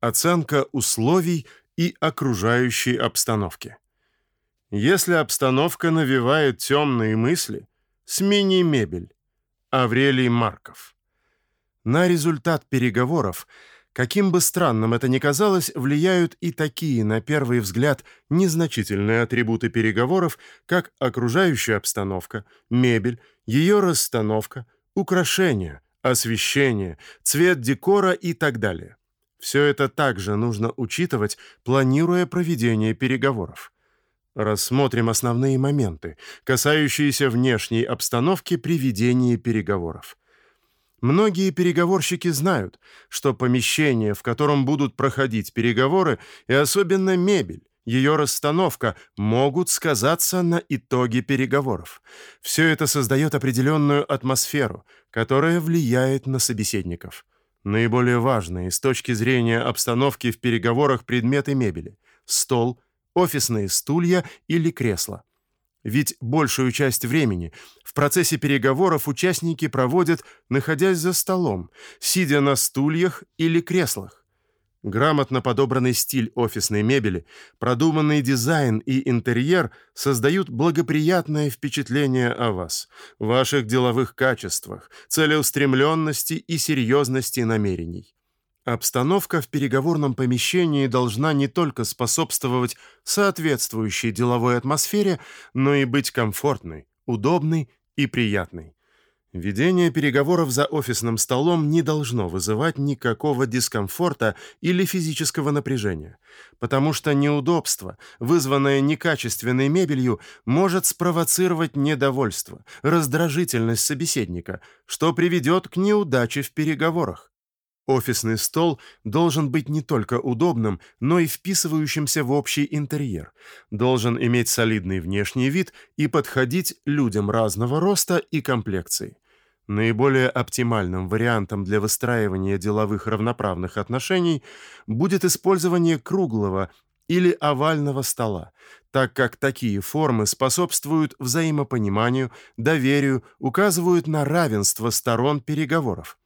Оценка условий и окружающей обстановки. Если обстановка навевает темные мысли, смени мебель. Аврелий Марков. На результат переговоров, каким бы странным это ни казалось, влияют и такие, на первый взгляд, незначительные атрибуты переговоров, как окружающая обстановка, мебель, ее расстановка, украшения, освещение, цвет декора и так далее. Все это также нужно учитывать, планируя проведение переговоров. Рассмотрим основные моменты, касающиеся внешней обстановки при ведении переговоров. Многие переговорщики знают, что помещение, в котором будут проходить переговоры, и особенно мебель, ее расстановка могут сказаться на итоге переговоров. Все это создает определенную атмосферу, которая влияет на собеседников. Наиболее важные с точки зрения обстановки в переговорах предметы мебели – стол, офисные стулья или кресла. Ведь большую часть времени в процессе переговоров участники проводят, находясь за столом, сидя на стульях или креслах. Грамотно подобранный стиль офисной мебели, продуманный дизайн и интерьер создают благоприятное впечатление о вас, ваших деловых качествах, целеустремленности и серьезности намерений. Обстановка в переговорном помещении должна не только способствовать соответствующей деловой атмосфере, но и быть комфортной, удобной и приятной. Ведение переговоров за офисным столом не должно вызывать никакого дискомфорта или физического напряжения, потому что неудобство, вызванное некачественной мебелью, может спровоцировать недовольство, раздражительность собеседника, что приведет к неудаче в переговорах. Офисный стол должен быть не только удобным, но и вписывающимся в общий интерьер, должен иметь солидный внешний вид и подходить людям разного роста и комплекции. Наиболее оптимальным вариантом для выстраивания деловых равноправных отношений будет использование круглого или овального стола, так как такие формы способствуют взаимопониманию, доверию, указывают на равенство сторон переговоров.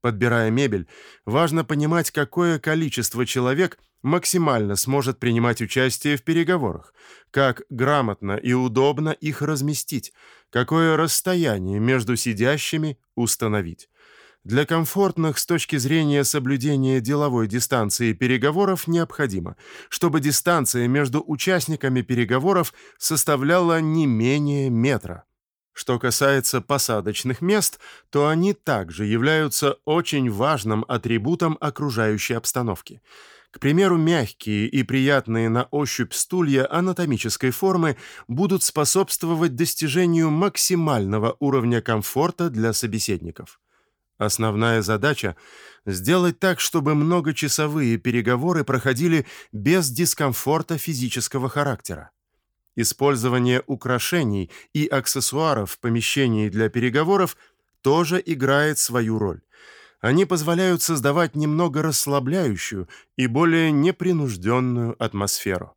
Подбирая мебель, важно понимать, какое количество человек максимально сможет принимать участие в переговорах, как грамотно и удобно их разместить, какое расстояние между сидящими установить. Для комфортных с точки зрения соблюдения деловой дистанции переговоров необходимо, чтобы дистанция между участниками переговоров составляла не менее метра. Что касается посадочных мест, то они также являются очень важным атрибутом окружающей обстановки. К примеру, мягкие и приятные на ощупь стулья анатомической формы будут способствовать достижению максимального уровня комфорта для собеседников. Основная задача сделать так, чтобы многочасовые переговоры проходили без дискомфорта физического характера. Использование украшений и аксессуаров в помещении для переговоров тоже играет свою роль. Они позволяют создавать немного расслабляющую и более непринужденную атмосферу.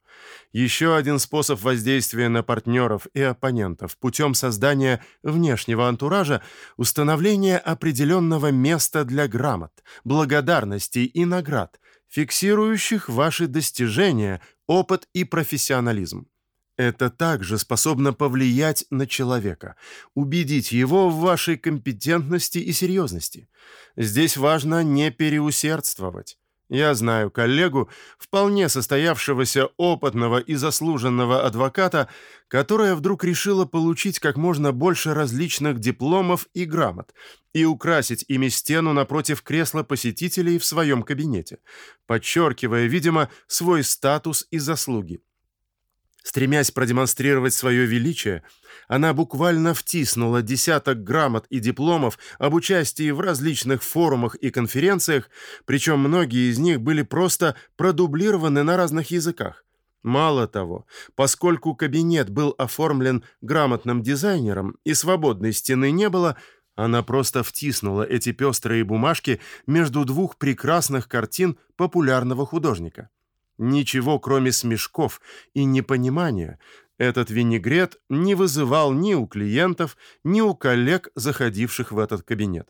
Еще один способ воздействия на партнеров и оппонентов путем создания внешнего антуража – установление определенного места для грамот, благодарностей и наград, фиксирующих ваши достижения, опыт и профессионализм. Это также способно повлиять на человека, убедить его в вашей компетентности и серьезности. Здесь важно не переусердствовать. Я знаю коллегу, вполне состоявшегося опытного и заслуженного адвоката, которая вдруг решила получить как можно больше различных дипломов и грамот и украсить ими стену напротив кресла посетителей в своем кабинете, подчеркивая, видимо, свой статус и заслуги. Стремясь продемонстрировать свое величие, она буквально втиснула десяток грамот и дипломов об участии в различных форумах и конференциях, причем многие из них были просто продублированы на разных языках. Мало того, поскольку кабинет был оформлен грамотным дизайнером и свободной стены не было, она просто втиснула эти пестрые бумажки между двух прекрасных картин популярного художника. Ничего, кроме смешков и непонимания, этот винегрет не вызывал ни у клиентов, ни у коллег, заходивших в этот кабинет.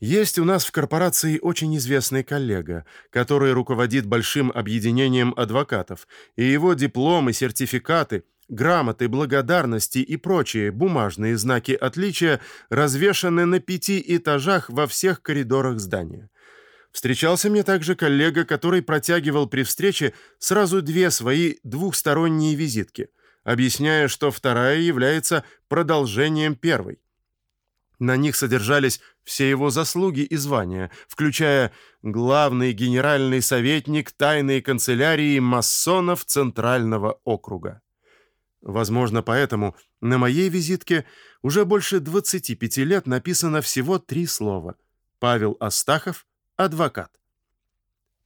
Есть у нас в корпорации очень известный коллега, который руководит большим объединением адвокатов, и его дипломы, сертификаты, грамоты благодарности и прочие бумажные знаки отличия развешаны на пяти этажах во всех коридорах здания. Встречался мне также коллега, который протягивал при встрече сразу две свои двухсторонние визитки, объясняя, что вторая является продолжением первой. На них содержались все его заслуги и звания, включая главный генеральный советник тайной канцелярии масонов Центрального округа. Возможно, поэтому на моей визитке уже больше 25 лет написано всего три слова: Павел Астахов, адвокат.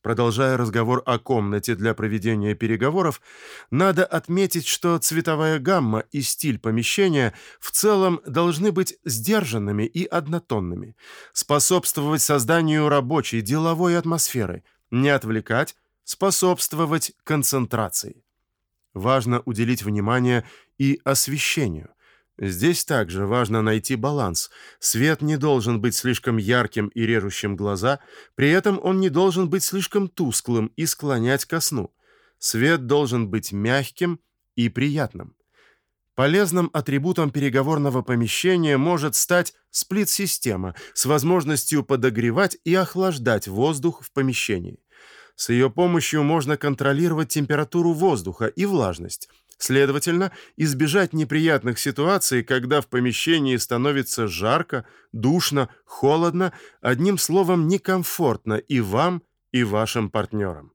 Продолжая разговор о комнате для проведения переговоров, надо отметить, что цветовая гамма и стиль помещения в целом должны быть сдержанными и однотонными, способствовать созданию рабочей деловой атмосферы, не отвлекать, способствовать концентрации. Важно уделить внимание и освещению. Здесь также важно найти баланс. Свет не должен быть слишком ярким и режущим глаза, при этом он не должен быть слишком тусклым и склонять ко сну. Свет должен быть мягким и приятным. Полезным атрибутом переговорного помещения может стать сплит-система с возможностью подогревать и охлаждать воздух в помещении. С ее помощью можно контролировать температуру воздуха и влажность, Следовательно, избежать неприятных ситуаций, когда в помещении становится жарко, душно, холодно, одним словом, некомфортно и вам, и вашим партнерам.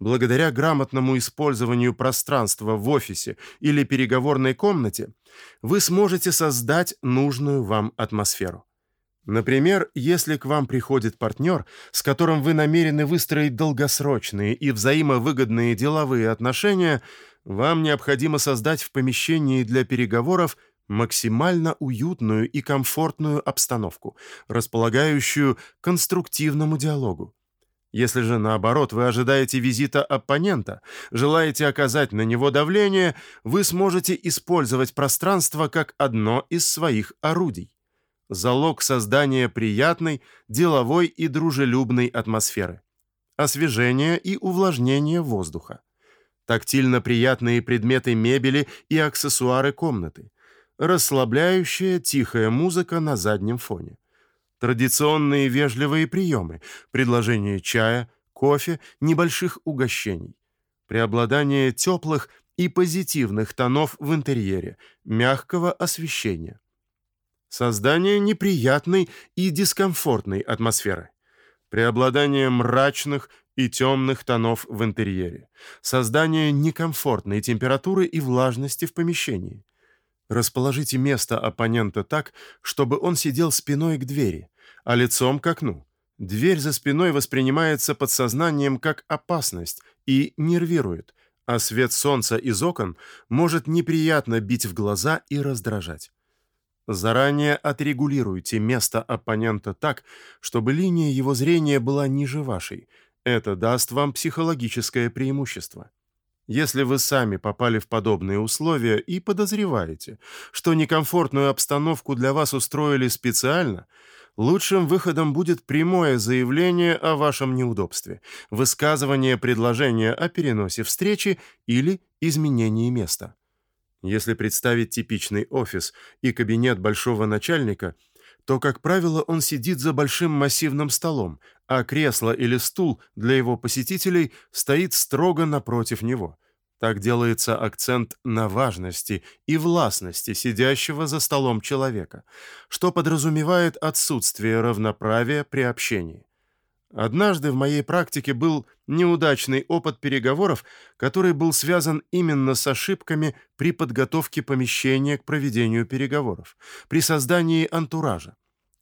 Благодаря грамотному использованию пространства в офисе или переговорной комнате вы сможете создать нужную вам атмосферу. Например, если к вам приходит партнер, с которым вы намерены выстроить долгосрочные и взаимовыгодные деловые отношения – вам необходимо создать в помещении для переговоров максимально уютную и комфортную обстановку, располагающую к конструктивному диалогу. Если же наоборот вы ожидаете визита оппонента, желаете оказать на него давление, вы сможете использовать пространство как одно из своих орудий. Залог создания приятной, деловой и дружелюбной атмосферы. Освежение и увлажнение воздуха тактильно приятные предметы мебели и аксессуары комнаты, расслабляющая тихая музыка на заднем фоне, традиционные вежливые приемы, предложение чая, кофе, небольших угощений, преобладание теплых и позитивных тонов в интерьере, мягкого освещения, создание неприятной и дискомфортной атмосферы, преобладание мрачных и темных тонов в интерьере, создание некомфортной температуры и влажности в помещении. Расположите место оппонента так, чтобы он сидел спиной к двери, а лицом к окну. Дверь за спиной воспринимается подсознанием как опасность и нервирует, а свет солнца из окон может неприятно бить в глаза и раздражать. Заранее отрегулируйте место оппонента так, чтобы линия его зрения была ниже вашей. Это даст вам психологическое преимущество. Если вы сами попали в подобные условия и подозреваете, что некомфортную обстановку для вас устроили специально, лучшим выходом будет прямое заявление о вашем неудобстве, высказывание предложения о переносе встречи или изменении места. Если представить типичный офис и кабинет большого начальника, то, как правило, он сидит за большим массивным столом, а кресло или стул для его посетителей стоит строго напротив него. Так делается акцент на важности и властности сидящего за столом человека, что подразумевает отсутствие равноправия при общении. Однажды в моей практике был неудачный опыт переговоров, который был связан именно с ошибками при подготовке помещения к проведению переговоров, при создании антуража.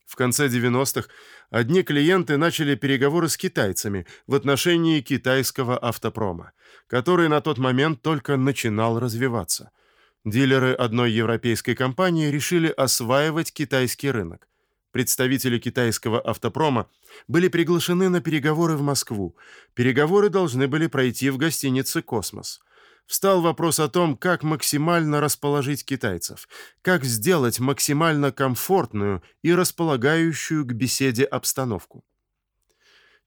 В конце 90-х одни клиенты начали переговоры с китайцами в отношении китайского автопрома, который на тот момент только начинал развиваться. Дилеры одной европейской компании решили осваивать китайский рынок представители китайского автопрома, были приглашены на переговоры в Москву. Переговоры должны были пройти в гостинице «Космос». встал вопрос о том, как максимально расположить китайцев, как сделать максимально комфортную и располагающую к беседе обстановку.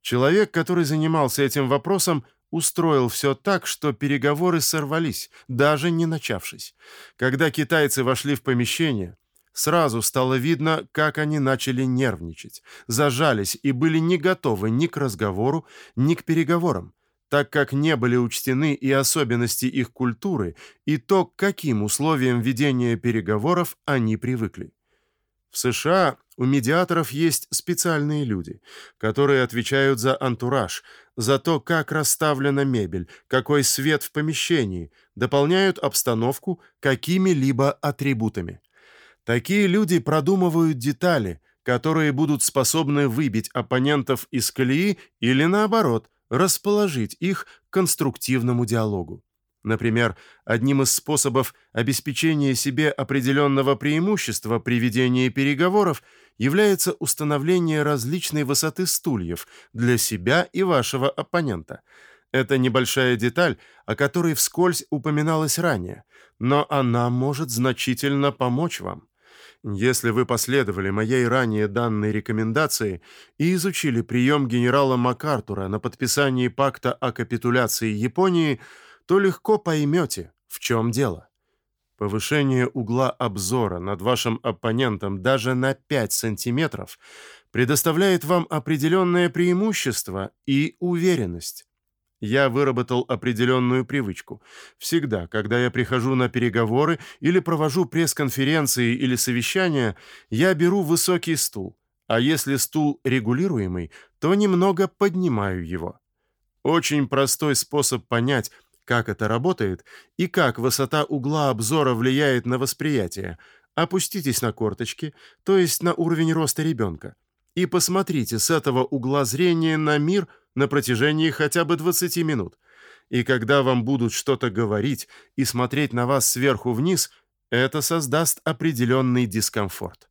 Человек, который занимался этим вопросом, устроил все так, что переговоры сорвались, даже не начавшись. Когда китайцы вошли в помещение, сразу стало видно, как они начали нервничать, зажались и были не готовы ни к разговору, ни к переговорам так как не были учтены и особенности их культуры, и то, к каким условиям ведения переговоров они привыкли. В США у медиаторов есть специальные люди, которые отвечают за антураж, за то, как расставлена мебель, какой свет в помещении, дополняют обстановку какими-либо атрибутами. Такие люди продумывают детали, которые будут способны выбить оппонентов из колеи или наоборот – расположить их к конструктивному диалогу. Например, одним из способов обеспечения себе определенного преимущества при ведении переговоров является установление различной высоты стульев для себя и вашего оппонента. Это небольшая деталь, о которой вскользь упоминалось ранее, но она может значительно помочь вам. Если вы последовали моей ранее данной рекомендации и изучили прием генерала МакАртура на подписании пакта о капитуляции Японии, то легко поймете, в чем дело. Повышение угла обзора над вашим оппонентом даже на 5 сантиметров предоставляет вам определенное преимущество и уверенность. Я выработал определенную привычку. Всегда, когда я прихожу на переговоры или провожу пресс-конференции или совещания, я беру высокий стул, а если стул регулируемый, то немного поднимаю его. Очень простой способ понять, как это работает и как высота угла обзора влияет на восприятие. Опуститесь на корточки, то есть на уровень роста ребенка, и посмотрите с этого угла зрения на мир – на протяжении хотя бы 20 минут. И когда вам будут что-то говорить и смотреть на вас сверху вниз, это создаст определенный дискомфорт.